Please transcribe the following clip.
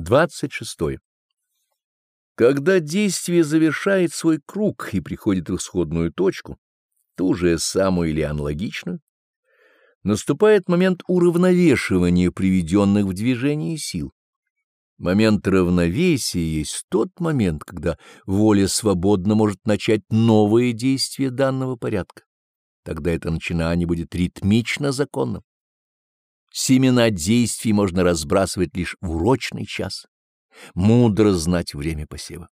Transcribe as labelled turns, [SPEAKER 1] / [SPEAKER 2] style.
[SPEAKER 1] 26. Когда действие завершает свой круг и приходит в исходную точку, ту же самую или аналогичную, наступает момент уравновешивания приведенных в движение сил. Момент равновесия есть тот момент, когда воля свободно может начать новое действие данного порядка. Тогда это начинание будет ритмично законным. Семена действий можно разбрасывать лишь в урочный час. Мудро знать время посева.